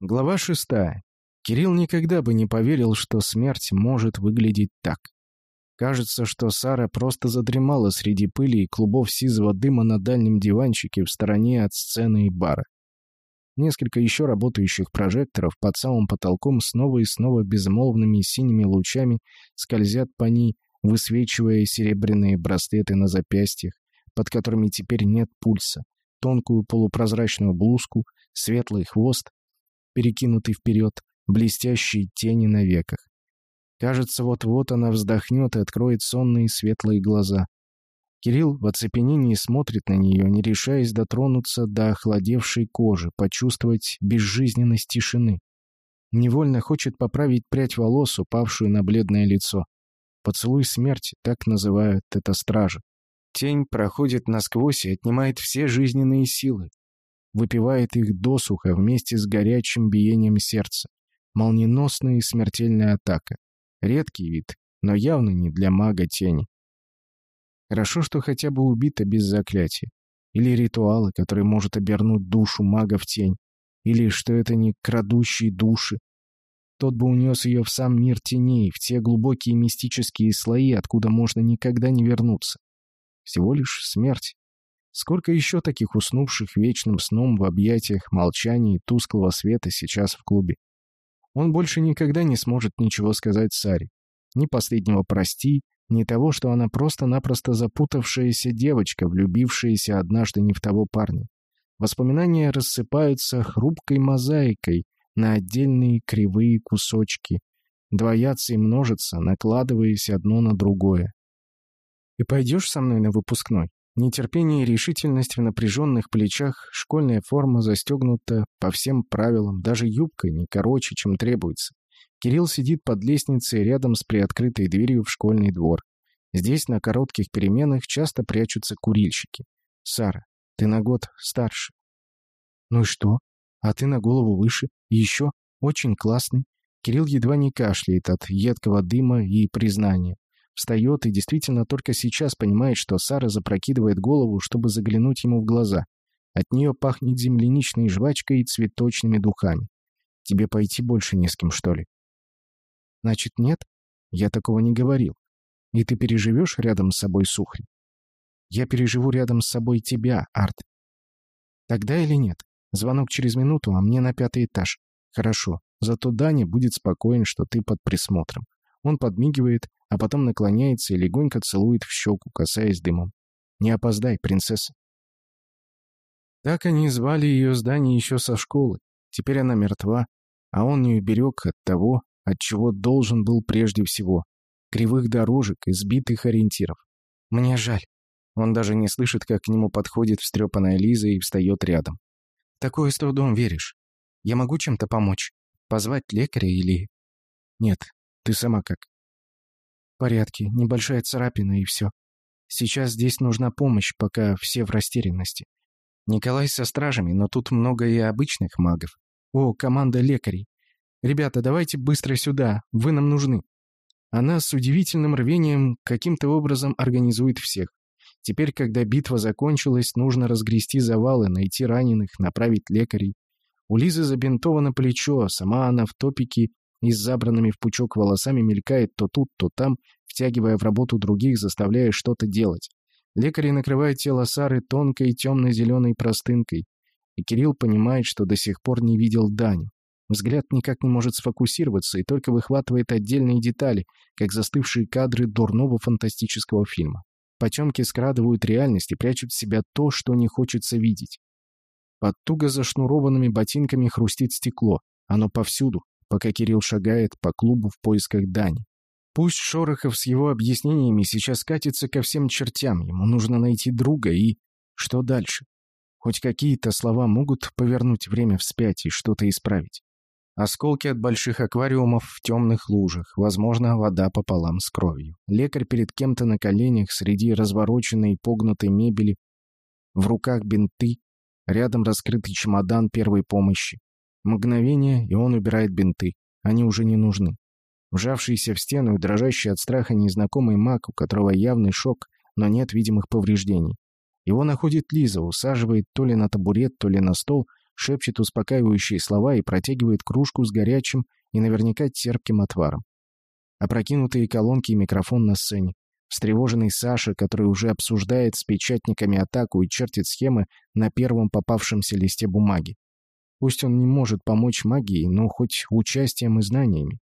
Глава шестая. Кирилл никогда бы не поверил, что смерть может выглядеть так. Кажется, что Сара просто задремала среди пыли и клубов сизого дыма на дальнем диванчике в стороне от сцены и бара. Несколько еще работающих прожекторов под самым потолком снова и снова безмолвными синими лучами скользят по ней, высвечивая серебряные браслеты на запястьях, под которыми теперь нет пульса, тонкую полупрозрачную блузку, светлый хвост, перекинутый вперед, блестящие тени на веках. Кажется, вот-вот она вздохнет и откроет сонные светлые глаза. Кирилл в оцепенении смотрит на нее, не решаясь дотронуться до охладевшей кожи, почувствовать безжизненность тишины. Невольно хочет поправить прядь волос, упавшую на бледное лицо. Поцелуй смерти, так называют это стражи. Тень проходит насквозь и отнимает все жизненные силы выпивает их досуха вместе с горячим биением сердца. Молниеносная и смертельная атака. Редкий вид, но явно не для мага тени. Хорошо, что хотя бы убита без заклятия. Или ритуалы, который может обернуть душу мага в тень. Или что это не крадущие души. Тот бы унес ее в сам мир теней, в те глубокие мистические слои, откуда можно никогда не вернуться. Всего лишь смерть. Сколько еще таких уснувших вечным сном в объятиях молчания и тусклого света сейчас в клубе? Он больше никогда не сможет ничего сказать Саре. Ни последнего «прости», ни того, что она просто-напросто запутавшаяся девочка, влюбившаяся однажды не в того парня. Воспоминания рассыпаются хрупкой мозаикой на отдельные кривые кусочки, двоятся и множатся, накладываясь одно на другое. «Ты пойдешь со мной на выпускной?» Нетерпение и решительность в напряженных плечах, школьная форма застегнута по всем правилам, даже юбка не короче, чем требуется. Кирилл сидит под лестницей рядом с приоткрытой дверью в школьный двор. Здесь на коротких переменах часто прячутся курильщики. «Сара, ты на год старше». «Ну и что? А ты на голову выше. И еще очень классный». Кирилл едва не кашляет от едкого дыма и признания. Встает и действительно только сейчас понимает, что Сара запрокидывает голову, чтобы заглянуть ему в глаза. От нее пахнет земляничной жвачкой и цветочными духами. Тебе пойти больше не с кем, что ли? Значит, нет? Я такого не говорил. И ты переживешь рядом с собой Сухри? Я переживу рядом с собой тебя, Арт. Тогда или нет? Звонок через минуту, а мне на пятый этаж. Хорошо. Зато Даня будет спокоен, что ты под присмотром. Он подмигивает, а потом наклоняется и легонько целует в щеку, касаясь дымом. «Не опоздай, принцесса». Так они звали ее здание еще со школы. Теперь она мертва, а он не уберег от того, от чего должен был прежде всего. Кривых дорожек и сбитых ориентиров. «Мне жаль». Он даже не слышит, как к нему подходит встрепанная Лиза и встает рядом. «Такое с трудом веришь. Я могу чем-то помочь? Позвать лекаря или...» «Нет, ты сама как?» «В порядке. Небольшая царапина и все. Сейчас здесь нужна помощь, пока все в растерянности. Николай со стражами, но тут много и обычных магов. О, команда лекарей. Ребята, давайте быстро сюда. Вы нам нужны». Она с удивительным рвением каким-то образом организует всех. Теперь, когда битва закончилась, нужно разгрести завалы, найти раненых, направить лекарей. У Лизы забинтовано плечо, сама она в топике и с забранными в пучок волосами мелькает то тут, то там, втягивая в работу других, заставляя что-то делать. Лекари накрывают тело Сары тонкой темно-зеленой простынкой, и Кирилл понимает, что до сих пор не видел Даню. Взгляд никак не может сфокусироваться и только выхватывает отдельные детали, как застывшие кадры дурного фантастического фильма. Потемки скрадывают реальность и прячут в себя то, что не хочется видеть. Под туго зашнурованными ботинками хрустит стекло. Оно повсюду, пока Кирилл шагает по клубу в поисках Дани. Пусть Шорохов с его объяснениями сейчас катится ко всем чертям, ему нужно найти друга и... Что дальше? Хоть какие-то слова могут повернуть время вспять и что-то исправить. Осколки от больших аквариумов в темных лужах, возможно, вода пополам с кровью. Лекарь перед кем-то на коленях среди развороченной и погнутой мебели, в руках бинты, рядом раскрытый чемодан первой помощи. Мгновение, и он убирает бинты. Они уже не нужны. Вжавшийся в стену и дрожащий от страха незнакомый маг, у которого явный шок, но нет видимых повреждений. Его находит Лиза, усаживает то ли на табурет, то ли на стол, шепчет успокаивающие слова и протягивает кружку с горячим и наверняка терпким отваром. Опрокинутые колонки и микрофон на сцене. Встревоженный Саша, который уже обсуждает с печатниками атаку и чертит схемы на первом попавшемся листе бумаги. Пусть он не может помочь магии, но хоть участием и знаниями.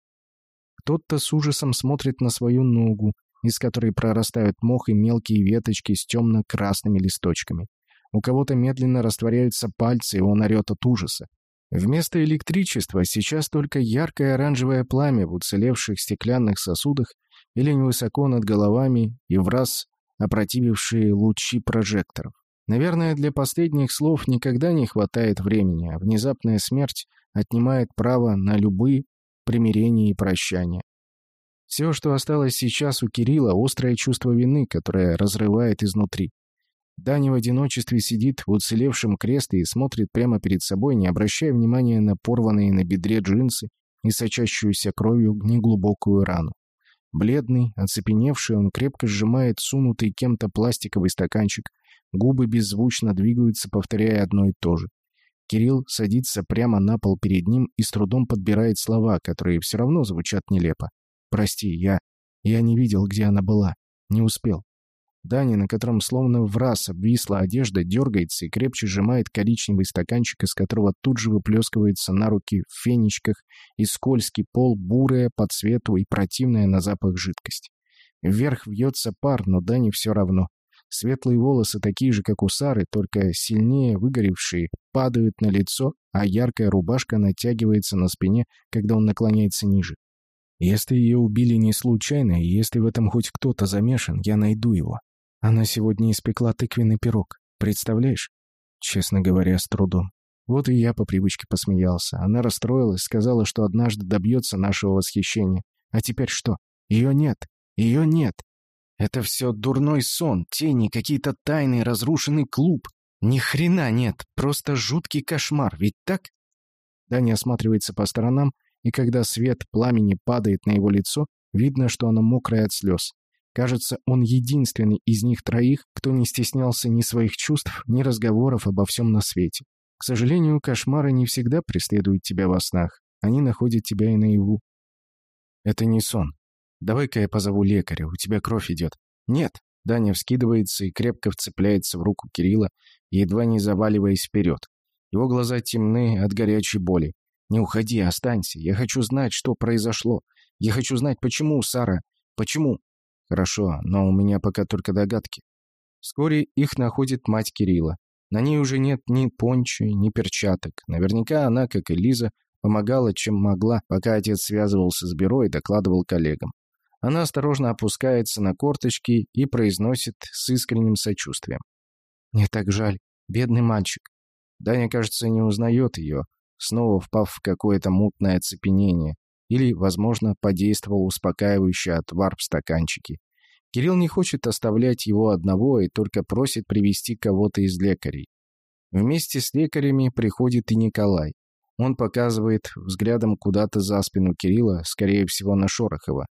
Кто-то с ужасом смотрит на свою ногу, из которой прорастают мох и мелкие веточки с темно-красными листочками. У кого-то медленно растворяются пальцы, и он орет от ужаса. Вместо электричества сейчас только яркое оранжевое пламя в уцелевших стеклянных сосудах или невысоко над головами и в раз опротивившие лучи прожекторов. Наверное, для последних слов никогда не хватает времени, а внезапная смерть отнимает право на любые примирения и прощания. Все, что осталось сейчас у Кирилла, острое чувство вины, которое разрывает изнутри. Даня в одиночестве сидит в уцелевшем кресле и смотрит прямо перед собой, не обращая внимания на порванные на бедре джинсы и сочащуюся кровью неглубокую рану. Бледный, оцепеневший, он крепко сжимает сунутый кем-то пластиковый стаканчик, губы беззвучно двигаются, повторяя одно и то же. Кирилл садится прямо на пол перед ним и с трудом подбирает слова, которые все равно звучат нелепо. «Прости, я... я не видел, где она была. Не успел. Дани, на котором словно в раз обвисла одежда, дергается и крепче сжимает коричневый стаканчик, из которого тут же выплескивается на руки в фенечках и скользкий пол, бурая по цвету и противная на запах жидкость. Вверх вьется пар, но Дани все равно. Светлые волосы, такие же, как у Сары, только сильнее выгоревшие, падают на лицо, а яркая рубашка натягивается на спине, когда он наклоняется ниже. Если ее убили не случайно, и если в этом хоть кто-то замешан, я найду его. Она сегодня испекла тыквенный пирог. Представляешь? Честно говоря, с трудом. Вот и я по привычке посмеялся. Она расстроилась, сказала, что однажды добьется нашего восхищения. А теперь что? Ее нет. Ее нет. Это все дурной сон, тени, какие-то тайны, разрушенный клуб. Ни хрена нет, просто жуткий кошмар, ведь так? Даня осматривается по сторонам, и когда свет пламени падает на его лицо, видно, что оно мокрое от слез. Кажется, он единственный из них троих, кто не стеснялся ни своих чувств, ни разговоров обо всем на свете. К сожалению, кошмары не всегда преследуют тебя во снах. Они находят тебя и наяву. Это не сон. Давай-ка я позову лекаря, у тебя кровь идет. Нет. Даня вскидывается и крепко вцепляется в руку Кирилла, едва не заваливаясь вперед. Его глаза темны от горячей боли. «Не уходи, останься. Я хочу знать, что произошло. Я хочу знать, почему, Сара. Почему?» Хорошо, но у меня пока только догадки. Вскоре их находит мать Кирилла. На ней уже нет ни пончи, ни перчаток. Наверняка она, как и Лиза, помогала, чем могла, пока отец связывался с бюро и докладывал коллегам. Она осторожно опускается на корточки и произносит с искренним сочувствием. «Мне так жаль. Бедный мальчик». Даня, кажется, не узнает ее, снова впав в какое-то мутное оцепенение, или, возможно, подействовал успокаивающий отвар в стаканчике. Кирилл не хочет оставлять его одного и только просит привести кого-то из лекарей. Вместе с лекарями приходит и Николай. Он показывает взглядом куда-то за спину Кирилла, скорее всего, на Шорохова.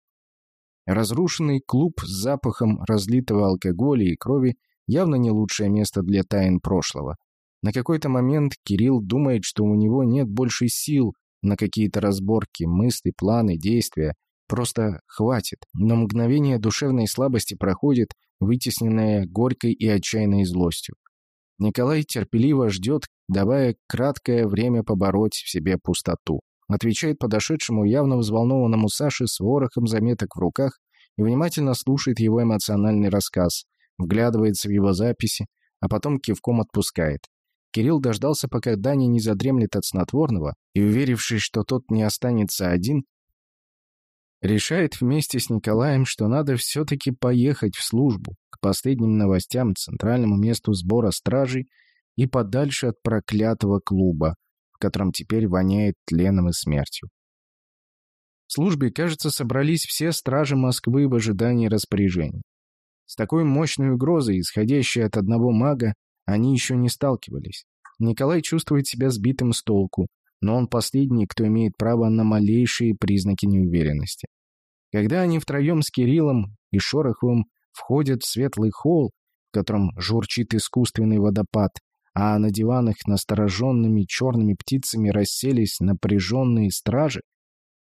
Разрушенный клуб с запахом разлитого алкоголя и крови явно не лучшее место для тайн прошлого. На какой-то момент Кирилл думает, что у него нет больше сил на какие-то разборки, мысли, планы, действия. Просто хватит. Но мгновение душевной слабости проходит, вытесненное горькой и отчаянной злостью. Николай терпеливо ждет, давая краткое время побороть в себе пустоту. Отвечает подошедшему явно взволнованному Саше с ворохом заметок в руках и внимательно слушает его эмоциональный рассказ, вглядывается в его записи, а потом кивком отпускает. Кирилл дождался, пока Дани не задремлет от снотворного, и, уверившись, что тот не останется один, решает вместе с Николаем, что надо все-таки поехать в службу, к последним новостям, центральному месту сбора стражей и подальше от проклятого клуба, в котором теперь воняет тленом и смертью. В службе, кажется, собрались все стражи Москвы в ожидании распоряжений. С такой мощной угрозой, исходящей от одного мага, они еще не сталкивались. Николай чувствует себя сбитым с толку, но он последний, кто имеет право на малейшие признаки неуверенности. Когда они втроем с Кириллом и Шороховым входят в светлый холл, в котором журчит искусственный водопад, а на диванах настороженными черными птицами расселись напряженные стражи,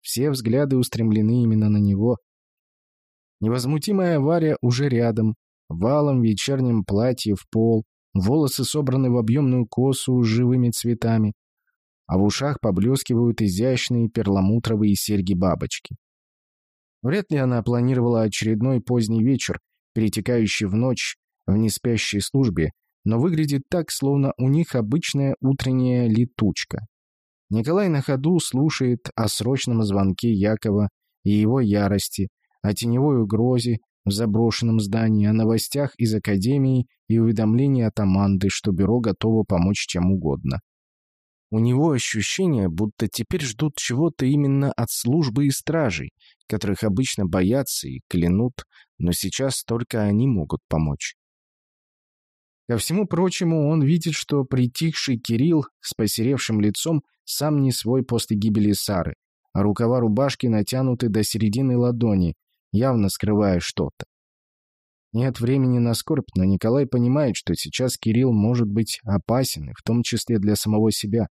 все взгляды устремлены именно на него. Невозмутимая Варя уже рядом, валом в вечернем платье в пол, волосы собраны в объемную косу с живыми цветами, а в ушах поблескивают изящные перламутровые серьги-бабочки. Вряд ли она планировала очередной поздний вечер, перетекающий в ночь в неспящей службе, но выглядит так, словно у них обычная утренняя летучка. Николай на ходу слушает о срочном звонке Якова и его ярости, о теневой угрозе в заброшенном здании, о новостях из академии и уведомлении от Аманды, что бюро готово помочь чем угодно. У него ощущение, будто теперь ждут чего-то именно от службы и стражей, которых обычно боятся и клянут, но сейчас только они могут помочь. Ко всему прочему, он видит, что притихший Кирилл с посеревшим лицом сам не свой после гибели Сары, а рукава рубашки натянуты до середины ладони, явно скрывая что-то. Нет времени на скорбь, но Николай понимает, что сейчас Кирилл может быть опасен, в том числе для самого себя.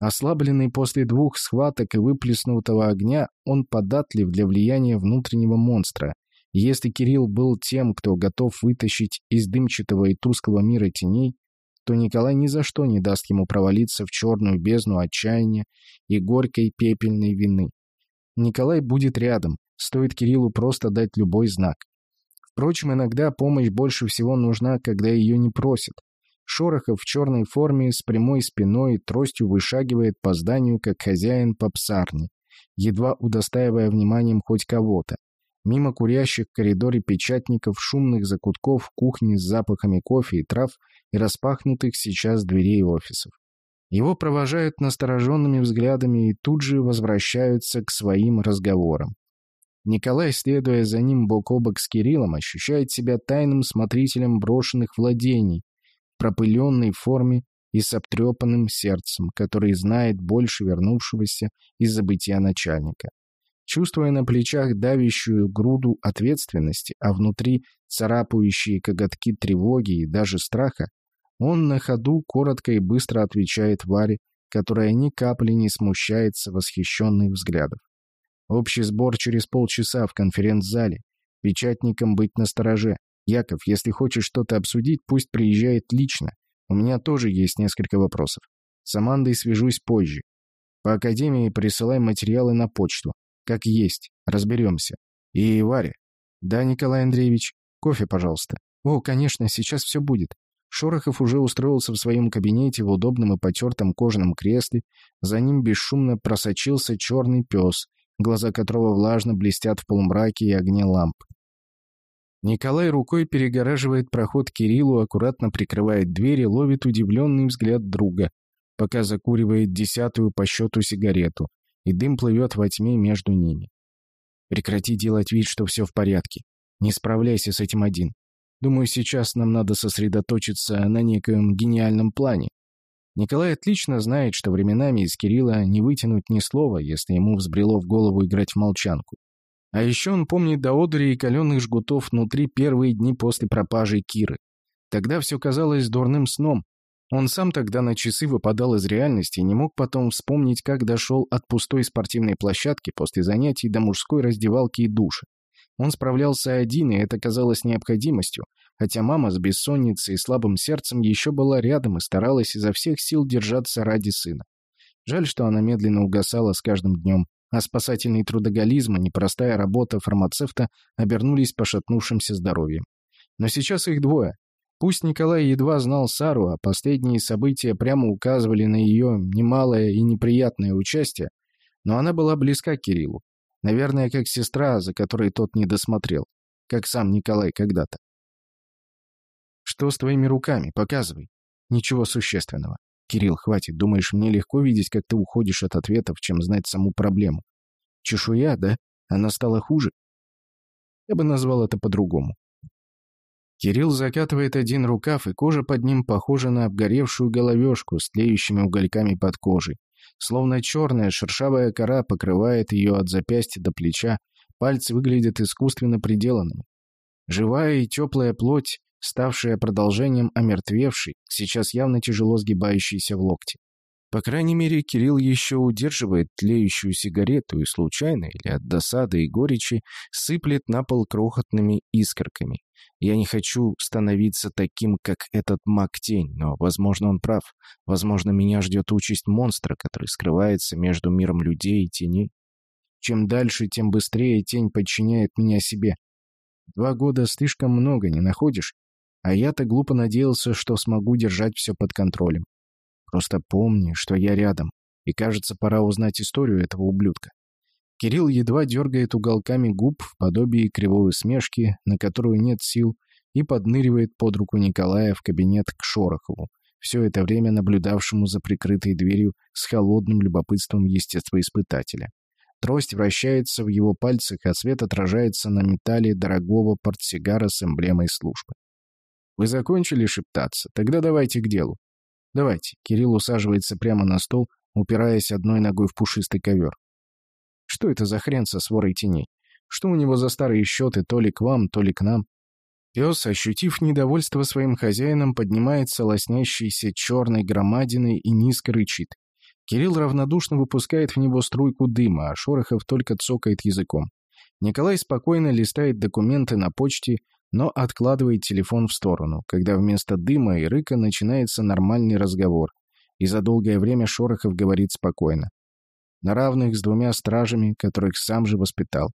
Ослабленный после двух схваток и выплеснутого огня, он податлив для влияния внутреннего монстра. И если Кирилл был тем, кто готов вытащить из дымчатого и тусклого мира теней, то Николай ни за что не даст ему провалиться в черную бездну отчаяния и горькой пепельной вины. Николай будет рядом, стоит Кириллу просто дать любой знак. Впрочем, иногда помощь больше всего нужна, когда ее не просят. Шорохов в черной форме с прямой спиной тростью вышагивает по зданию, как хозяин по псарне, едва удостаивая вниманием хоть кого-то. Мимо курящих в коридоре печатников, шумных закутков, кухни с запахами кофе и трав и распахнутых сейчас дверей офисов. Его провожают настороженными взглядами и тут же возвращаются к своим разговорам. Николай, следуя за ним бок о бок с Кириллом, ощущает себя тайным смотрителем брошенных владений, пропыленной форме и с обтрепанным сердцем, который знает больше вернувшегося из забытия начальника. Чувствуя на плечах давящую груду ответственности, а внутри царапающие коготки тревоги и даже страха, он на ходу коротко и быстро отвечает Варе, которая ни капли не смущается восхищенных взглядов. Общий сбор через полчаса в конференц-зале. Печатникам быть настороже. «Яков, если хочешь что-то обсудить, пусть приезжает лично. У меня тоже есть несколько вопросов. С Амандой свяжусь позже. По академии присылай материалы на почту. Как есть. Разберемся. И Варя. Да, Николай Андреевич. Кофе, пожалуйста. О, конечно, сейчас все будет. Шорохов уже устроился в своем кабинете в удобном и потертом кожаном кресле. За ним бесшумно просочился черный пес, глаза которого влажно блестят в полумраке и огне ламп. Николай рукой перегораживает проход Кириллу, аккуратно прикрывает дверь и ловит удивленный взгляд друга, пока закуривает десятую по счету сигарету, и дым плывет во тьме между ними. Прекрати делать вид, что все в порядке. Не справляйся с этим один. Думаю, сейчас нам надо сосредоточиться на некоем гениальном плане. Николай отлично знает, что временами из Кирилла не вытянуть ни слова, если ему взбрело в голову играть в молчанку. А еще он помнит до одури и каленых жгутов внутри первые дни после пропажи Киры. Тогда все казалось дурным сном. Он сам тогда на часы выпадал из реальности и не мог потом вспомнить, как дошел от пустой спортивной площадки после занятий до мужской раздевалки и душа. Он справлялся один, и это казалось необходимостью, хотя мама с бессонницей и слабым сердцем еще была рядом и старалась изо всех сил держаться ради сына. Жаль, что она медленно угасала с каждым днем, а спасательный трудоголизм и непростая работа фармацевта обернулись пошатнувшимся здоровьем. Но сейчас их двое. Пусть Николай едва знал Сару, а последние события прямо указывали на ее немалое и неприятное участие, но она была близка к Кириллу. Наверное, как сестра, за которой тот не досмотрел, как сам Николай когда-то. «Что с твоими руками? Показывай». «Ничего существенного. «Кирилл, хватит. Думаешь, мне легко видеть, как ты уходишь от ответов, чем знать саму проблему? Чешуя, да? Она стала хуже?» Я бы назвал это по-другому. Кирилл закатывает один рукав, и кожа под ним похожа на обгоревшую головешку с тлеющими угольками под кожей. Словно черная шершавая кора покрывает ее от запястья до плеча, пальцы выглядят искусственно приделанными. Живая и теплая плоть ставшая продолжением омертвевшей, сейчас явно тяжело сгибающейся в локте. По крайней мере, Кирилл еще удерживает тлеющую сигарету и случайно или от досады и горечи сыплет на пол крохотными искорками. Я не хочу становиться таким, как этот маг-тень, но, возможно, он прав. Возможно, меня ждет участь монстра, который скрывается между миром людей и теней. Чем дальше, тем быстрее тень подчиняет меня себе. Два года слишком много, не находишь? А я-то глупо надеялся, что смогу держать все под контролем. Просто помни, что я рядом, и, кажется, пора узнать историю этого ублюдка. Кирилл едва дергает уголками губ в подобии кривой усмешки, на которую нет сил, и подныривает под руку Николая в кабинет к Шорохову, все это время наблюдавшему за прикрытой дверью с холодным любопытством естествоиспытателя. Трость вращается в его пальцах, а свет отражается на металле дорогого портсигара с эмблемой службы. «Вы закончили шептаться? Тогда давайте к делу. «Давайте». Кирилл усаживается прямо на стол, упираясь одной ногой в пушистый ковер. «Что это за хрен со сворой теней? Что у него за старые счеты то ли к вам, то ли к нам?» Пес, ощутив недовольство своим хозяином, поднимается лоснящейся черной громадиной и низко рычит. Кирилл равнодушно выпускает в него струйку дыма, а Шорохов только цокает языком. Николай спокойно листает документы на почте, но откладывает телефон в сторону, когда вместо дыма и рыка начинается нормальный разговор, и за долгое время Шорохов говорит спокойно. На равных с двумя стражами, которых сам же воспитал.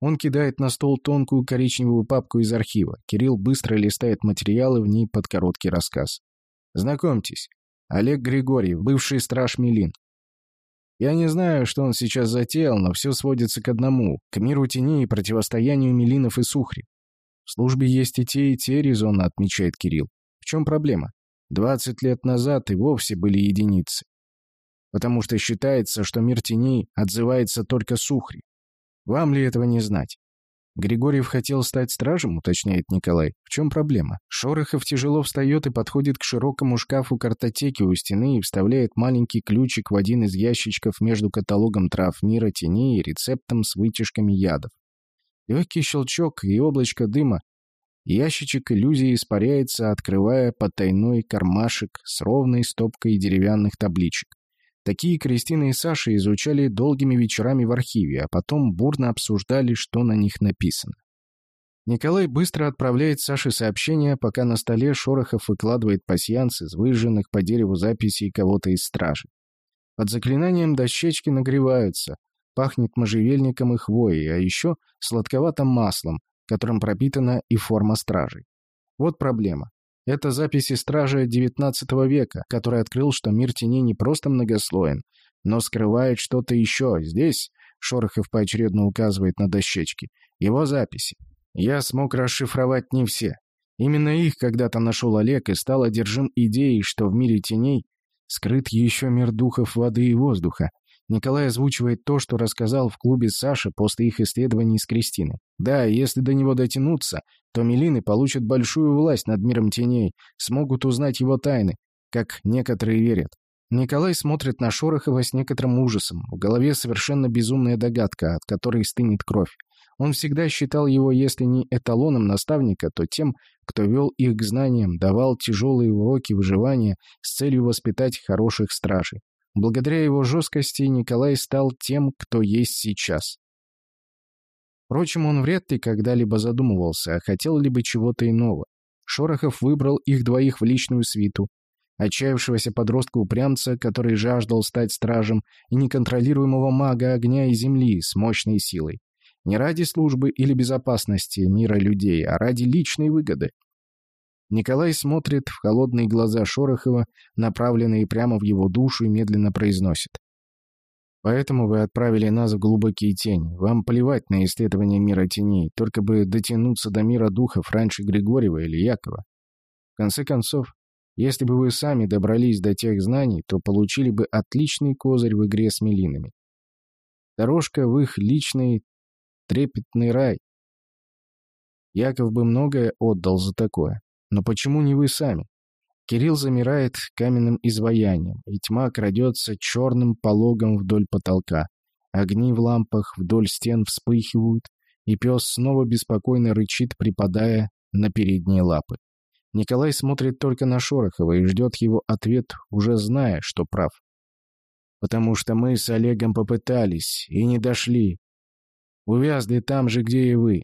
Он кидает на стол тонкую коричневую папку из архива. Кирилл быстро листает материалы в ней под короткий рассказ. «Знакомьтесь, Олег Григорьев, бывший страж Милин. Я не знаю, что он сейчас затеял, но все сводится к одному — к миру теней и противостоянию Милинов и Сухри. В службе есть и те, и те, резонно отмечает Кирилл. В чем проблема? Двадцать лет назад и вовсе были единицы. Потому что считается, что мир теней отзывается только Сухри. Вам ли этого не знать? Григорьев хотел стать стражем, уточняет Николай. В чем проблема? Шорохов тяжело встает и подходит к широкому шкафу картотеки у стены и вставляет маленький ключик в один из ящичков между каталогом трав мира теней и рецептом с вытяжками ядов. Легкий щелчок и облачко дыма. Ящичек иллюзии испаряется, открывая потайной кармашек с ровной стопкой деревянных табличек. Такие Кристина и Саша изучали долгими вечерами в архиве, а потом бурно обсуждали, что на них написано. Николай быстро отправляет Саше сообщение, пока на столе Шорохов выкладывает пасьянс из выжженных по дереву записей кого-то из стражи. Под заклинанием дощечки нагреваются, Пахнет можжевельником и хвоей, а еще сладковатым маслом, которым пропитана и форма стражей. Вот проблема. Это записи стража XIX века, который открыл, что мир теней не просто многослоен, но скрывает что-то еще. Здесь, Шорохов поочередно указывает на дощечки, его записи. Я смог расшифровать не все. Именно их когда-то нашел Олег и стал одержим идеей, что в мире теней скрыт еще мир духов воды и воздуха, Николай озвучивает то, что рассказал в клубе Саши после их исследований с Кристиной. Да, если до него дотянуться, то Мелины получат большую власть над миром теней, смогут узнать его тайны, как некоторые верят. Николай смотрит на Шорохова с некоторым ужасом. В голове совершенно безумная догадка, от которой стынет кровь. Он всегда считал его, если не эталоном наставника, то тем, кто вел их к знаниям, давал тяжелые уроки выживания с целью воспитать хороших стражей. Благодаря его жесткости Николай стал тем, кто есть сейчас. Впрочем, он вряд ли когда-либо задумывался, а хотел ли бы чего-то иного. Шорохов выбрал их двоих в личную свиту. Отчаявшегося подростка-упрямца, который жаждал стать стражем, и неконтролируемого мага огня и земли с мощной силой. Не ради службы или безопасности мира людей, а ради личной выгоды. Николай смотрит в холодные глаза Шорохова, направленные прямо в его душу, и медленно произносит. «Поэтому вы отправили нас в глубокие тени. Вам плевать на исследование мира теней, только бы дотянуться до мира духов раньше Григорьева или Якова. В конце концов, если бы вы сами добрались до тех знаний, то получили бы отличный козырь в игре с Мелинами. Дорожка в их личный трепетный рай. Яков бы многое отдал за такое. Но почему не вы сами? Кирилл замирает каменным изваянием, и тьма крадется черным пологом вдоль потолка. Огни в лампах вдоль стен вспыхивают, и пес снова беспокойно рычит, припадая на передние лапы. Николай смотрит только на Шорохова и ждет его ответ, уже зная, что прав. «Потому что мы с Олегом попытались и не дошли. Увязли там же, где и вы.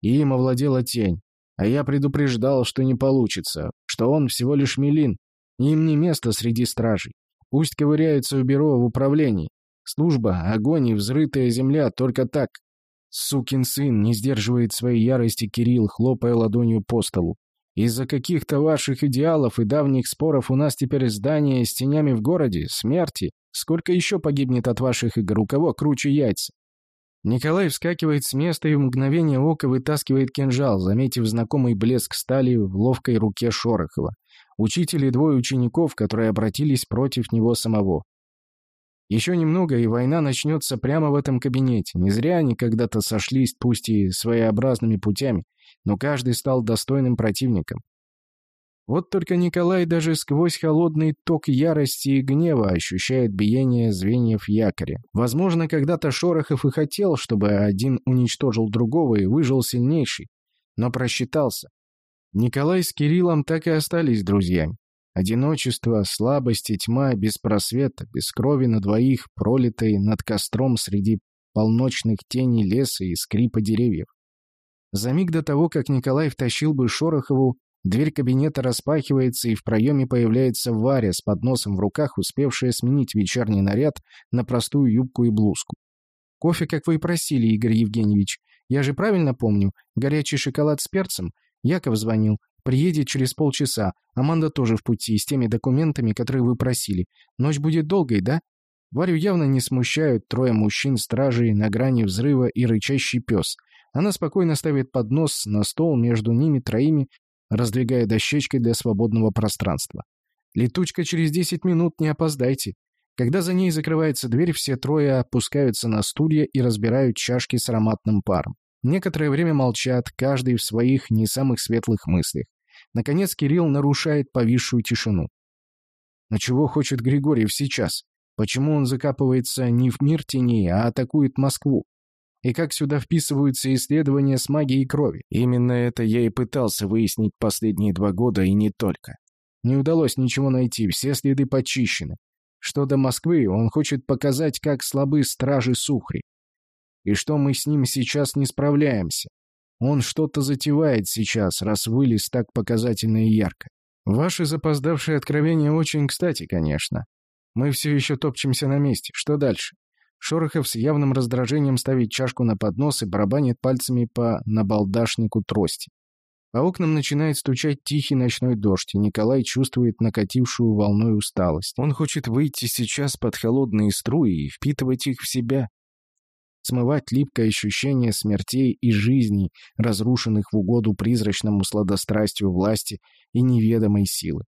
И им овладела тень. А я предупреждал, что не получится, что он всего лишь Милин. Им не место среди стражей. Пусть ковыряются в бюро в управлении. Служба, огонь и взрытая земля только так. Сукин сын не сдерживает своей ярости Кирилл, хлопая ладонью по столу. Из-за каких-то ваших идеалов и давних споров у нас теперь здание с тенями в городе, смерти. Сколько еще погибнет от ваших игр, у кого круче яйца? Николай вскакивает с места и в мгновение ока вытаскивает кинжал, заметив знакомый блеск стали в ловкой руке Шорохова. Учитель и двое учеников, которые обратились против него самого. Еще немного, и война начнется прямо в этом кабинете. Не зря они когда-то сошлись, пусть и своеобразными путями, но каждый стал достойным противником. Вот только Николай даже сквозь холодный ток ярости и гнева ощущает биение звеньев якоря. Возможно, когда-то Шорохов и хотел, чтобы один уничтожил другого и выжил сильнейший, но просчитался. Николай с Кириллом так и остались друзьями. Одиночество, слабость и тьма без просвета, без крови на двоих, пролитой над костром среди полночных теней леса и скрипа деревьев. За миг до того, как Николай втащил бы Шорохову, дверь кабинета распахивается, и в проеме появляется Варя с подносом в руках, успевшая сменить вечерний наряд на простую юбку и блузку. «Кофе, как вы и просили, Игорь Евгеньевич. Я же правильно помню? Горячий шоколад с перцем? Яков звонил. Приедет через полчаса. Аманда тоже в пути, с теми документами, которые вы просили. Ночь будет долгой, да?» Варю явно не смущают трое мужчин-стражей на грани взрыва и рычащий пес — она спокойно ставит поднос на стол между ними троими, раздвигая дощечкой для свободного пространства. «Летучка через десять минут, не опоздайте». Когда за ней закрывается дверь, все трое опускаются на стулья и разбирают чашки с ароматным паром. Некоторое время молчат, каждый в своих не самых светлых мыслях. Наконец Кирилл нарушает повисшую тишину. Но чего хочет Григорьев сейчас? Почему он закапывается не в мир теней, а атакует Москву? И как сюда вписываются исследования с магией крови. Именно это я и пытался выяснить последние два года, и не только. Не удалось ничего найти, все следы почищены. Что до Москвы, он хочет показать, как слабы стражи Сухри. И что мы с ним сейчас не справляемся. Он что-то затевает сейчас, раз вылез так показательно и ярко. Ваши запоздавшие откровения очень кстати, конечно. Мы все еще топчемся на месте. Что дальше? Шорохов с явным раздражением ставит чашку на поднос и барабанит пальцами по набалдашнику трости. По окнам начинает стучать тихий ночной дождь, и Николай чувствует накатившую волной усталость. Он хочет выйти сейчас под холодные струи и впитывать их в себя. Смывать липкое ощущение смертей и жизней, разрушенных в угоду призрачному сладострастию власти и неведомой силы.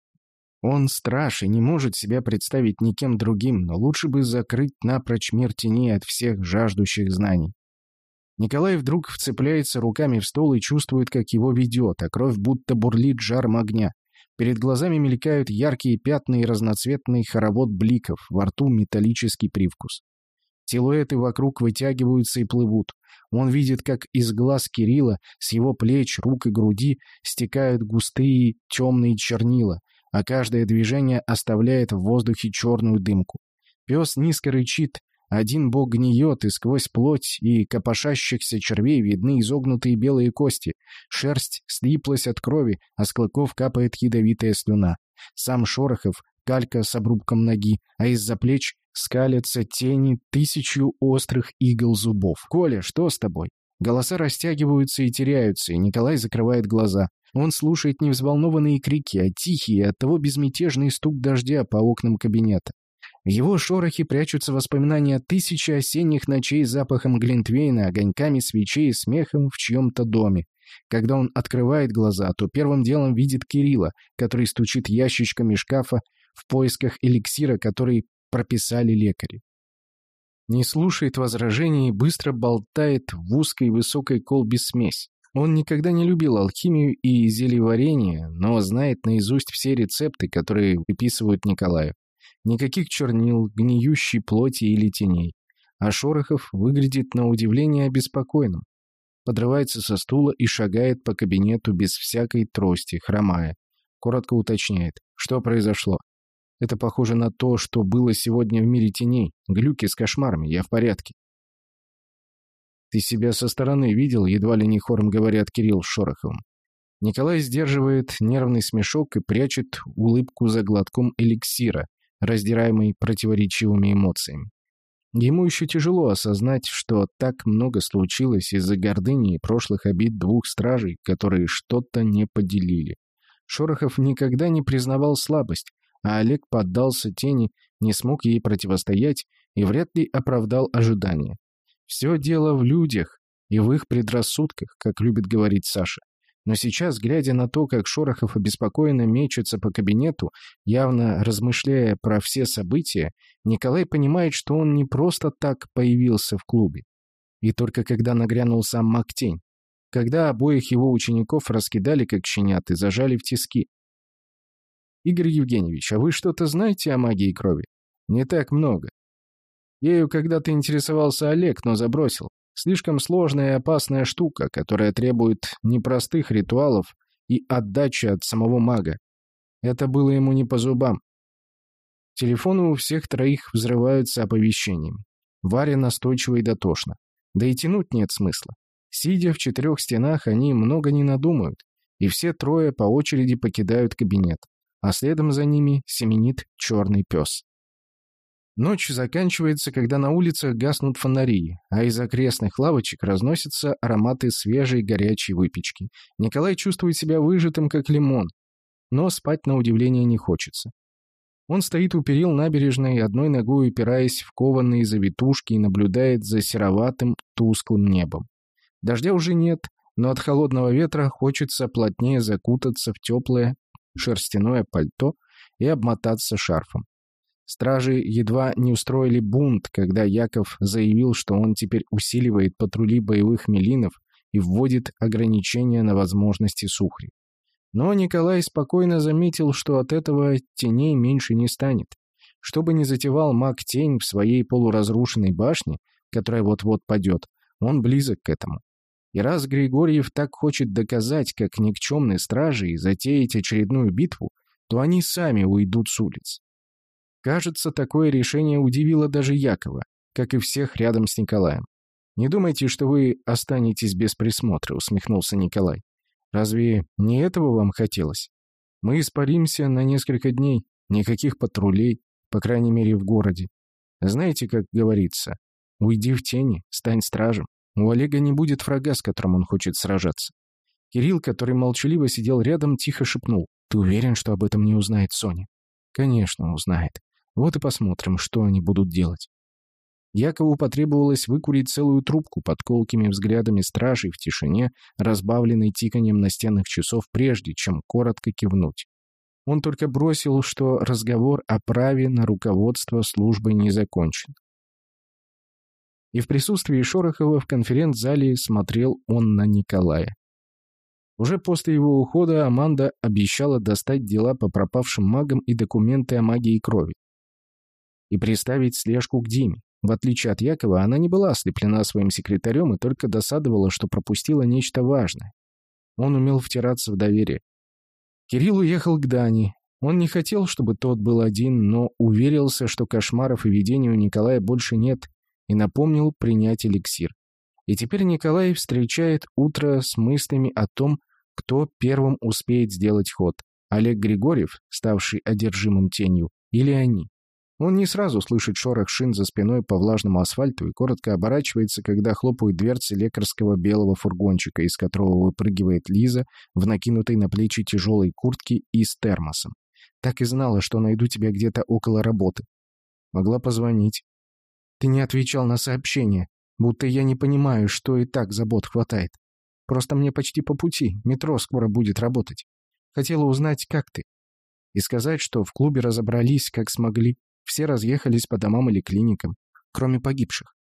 Он страж и не может себя представить никем другим, но лучше бы закрыть напрочь мир теней от всех жаждущих знаний. Николай вдруг вцепляется руками в стол и чувствует, как его ведет, а кровь будто бурлит жаром огня. Перед глазами мелькают яркие пятна и разноцветный хоровод бликов, во рту металлический привкус. Силуэты вокруг вытягиваются и плывут. Он видит, как из глаз Кирилла, с его плеч, рук и груди стекают густые темные чернила, а каждое движение оставляет в воздухе черную дымку. Пес низко рычит, один бок гниет, и сквозь плоть и копошащихся червей видны изогнутые белые кости. Шерсть слиплась от крови, а с клыков капает ядовитая слюна. Сам Шорохов — калька с обрубком ноги, а из-за плеч скалятся тени тысячу острых игл зубов. «Коля, что с тобой?» Голоса растягиваются и теряются, и Николай закрывает глаза. Он слушает не взволнованные крики, а тихий и оттого безмятежный стук дождя по окнам кабинета. В его шорохе прячутся воспоминания тысячи осенних ночей с запахом глинтвейна, огоньками свечей и смехом в чьем-то доме. Когда он открывает глаза, то первым делом видит Кирилла, который стучит ящичками шкафа в поисках эликсира, который прописали лекари. Не слушает возражений и быстро болтает в узкой высокой колбе смесь. Он никогда не любил алхимию и зельеварение, но знает наизусть все рецепты, которые выписывают Николаю. Никаких чернил, гниющей плоти или теней. А Шорохов выглядит на удивление обеспокоенным. подрывается со стула и шагает по кабинету без всякой трости, хромая. Коротко уточняет, что произошло. Это похоже на то, что было сегодня в мире теней. Глюки с кошмарами, я в порядке. «Ты себя со стороны видел?» — едва ли не хором говорят Кирилл с. Николай сдерживает нервный смешок и прячет улыбку за глотком эликсира, раздираемый противоречивыми эмоциями. Ему еще тяжело осознать, что так много случилось из-за гордыни и прошлых обид двух стражей, которые что-то не поделили. Шорохов никогда не признавал слабость, а Олег поддался тени, не смог ей противостоять и вряд ли оправдал ожидания. Все дело в людях и в их предрассудках, как любит говорить Саша. Но сейчас, глядя на то, как Шорохов обеспокоенно мечется по кабинету, явно размышляя про все события, Николай понимает, что он не просто так появился в клубе. И только когда нагрянул сам Мактень, когда обоих его учеников раскидали как щенят и зажали в тиски. «Игорь Евгеньевич, а вы что-то знаете о магии крови?» «Не так много. Ею когда-то интересовался Олег, но забросил. Слишком сложная и опасная штука, которая требует непростых ритуалов и отдачи от самого мага. Это было ему не по зубам. Телефоны у всех троих взрываются оповещениями. Варя настойчиво и дотошно. Да и тянуть нет смысла. Сидя в четырех стенах, они много не надумают, и все трое по очереди покидают кабинет, а следом за ними семенит черный пес. Ночь заканчивается, когда на улицах гаснут фонари, а из окрестных лавочек разносятся ароматы свежей горячей выпечки. Николай чувствует себя выжатым, как лимон, но спать на удивление не хочется. Он стоит у перил набережной, одной ногой упираясь в кованые завитушки и наблюдает за сероватым, тусклым небом. Дождя уже нет, но от холодного ветра хочется плотнее закутаться в теплое шерстяное пальто и обмотаться шарфом. Стражи едва не устроили бунт, когда Яков заявил, что он теперь усиливает патрули боевых милинов и вводит ограничения на возможности сухри. Но Николай спокойно заметил, что от этого теней меньше не станет. Что бы ни затевал маг-тень в своей полуразрушенной башне, которая вот-вот падет, он близок к этому. И раз Григорьев так хочет доказать, как никчемные стражи, и затеять очередную битву, то они сами уйдут с улиц. Кажется, такое решение удивило даже Якова, как и всех рядом с Николаем. «Не думайте, что вы останетесь без присмотра», — усмехнулся Николай. «Разве не этого вам хотелось? Мы испаримся на несколько дней, никаких патрулей, по крайней мере, в городе. Знаете, как говорится, уйди в тени, стань стражем. У Олега не будет врага, с которым он хочет сражаться». Кирилл, который молчаливо сидел рядом, тихо шепнул. «Ты уверен, что об этом не узнает Соня?» «Конечно, узнает. Вот и посмотрим, что они будут делать. Якову потребовалось выкурить целую трубку под колкими взглядами стражей в тишине, разбавленной тиканьем настенных часов, прежде чем коротко кивнуть. Он только бросил, что разговор о праве на руководство службой не закончен. И в присутствии Шорохова в конференц-зале смотрел он на Николая. Уже после его ухода Аманда обещала достать дела по пропавшим магам и документы о магии крови и приставить слежку к Диме. В отличие от Якова, она не была ослеплена своим секретарем и только досадовала, что пропустила нечто важное. Он умел втираться в доверие. Кирилл уехал к Дани. Он не хотел, чтобы тот был один, но уверился, что кошмаров и видений у Николая больше нет, и напомнил принять эликсир. И теперь Николай встречает утро с мыслями о том, кто первым успеет сделать ход. Олег Григорьев, ставший одержимым тенью, или они. Он не сразу слышит шорох шин за спиной по влажному асфальту и коротко оборачивается, когда хлопают дверцы лекарского белого фургончика, из которого выпрыгивает Лиза в накинутой на плечи тяжелой куртке и с термосом. Так и знала, что найду тебя где-то около работы. Могла позвонить. Ты не отвечал на сообщение, будто я не понимаю, что и так забот хватает. Просто мне почти по пути, метро скоро будет работать. Хотела узнать, как ты. И сказать, что в клубе разобрались, как смогли. Все разъехались по домам или клиникам, кроме погибших.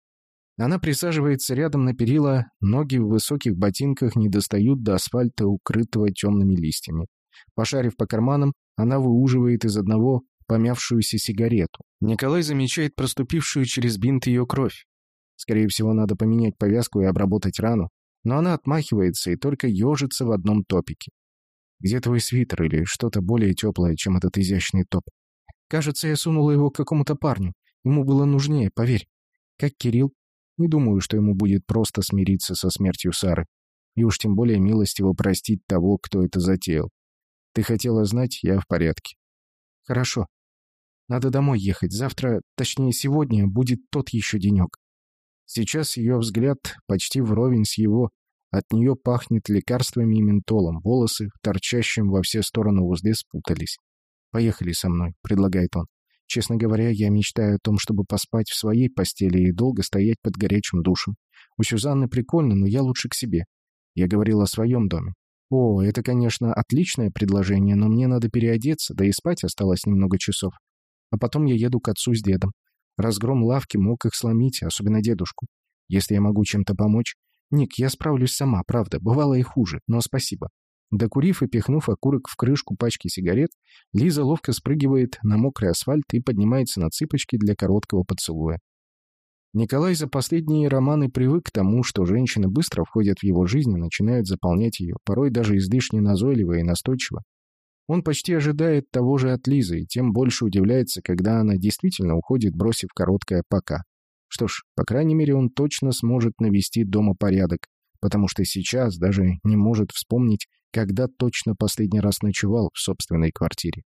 Она присаживается рядом на перила, ноги в высоких ботинках не достают до асфальта, укрытого темными листьями. Пошарив по карманам, она выуживает из одного помявшуюся сигарету. Николай замечает проступившую через бинт ее кровь. Скорее всего, надо поменять повязку и обработать рану. Но она отмахивается и только ежится в одном топике. Где твой свитер или что-то более теплое, чем этот изящный топ? Кажется, я сунула его какому-то парню. Ему было нужнее, поверь. Как Кирилл? Не думаю, что ему будет просто смириться со смертью Сары. И уж тем более милостиво простить того, кто это затеял. Ты хотела знать, я в порядке. Хорошо. Надо домой ехать. Завтра, точнее сегодня, будет тот еще денек. Сейчас ее взгляд почти вровень с его. От нее пахнет лекарствами и ментолом. Волосы в торчащем во все стороны узле спутались. «Поехали со мной», — предлагает он. Честно говоря, я мечтаю о том, чтобы поспать в своей постели и долго стоять под горячим душем. У Сюзанны прикольно, но я лучше к себе. Я говорил о своем доме. О, это, конечно, отличное предложение, но мне надо переодеться, да и спать осталось немного часов. А потом я еду к отцу с дедом. Разгром лавки мог их сломить, особенно дедушку. Если я могу чем-то помочь... Ник, я справлюсь сама, правда, бывало и хуже, но спасибо. Докурив и пихнув окурок в крышку пачки сигарет, Лиза ловко спрыгивает на мокрый асфальт и поднимается на цыпочки для короткого поцелуя. Николай за последние романы привык к тому, что женщины быстро входят в его жизнь и начинают заполнять ее, порой даже излишне назойливо и настойчиво. Он почти ожидает того же от Лизы, и тем больше удивляется, когда она действительно уходит, бросив короткое «пока». Что ж, по крайней мере, он точно сможет навести дома порядок, потому что сейчас даже не может вспомнить, когда точно последний раз ночевал в собственной квартире.